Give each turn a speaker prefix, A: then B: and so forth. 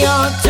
A: your time.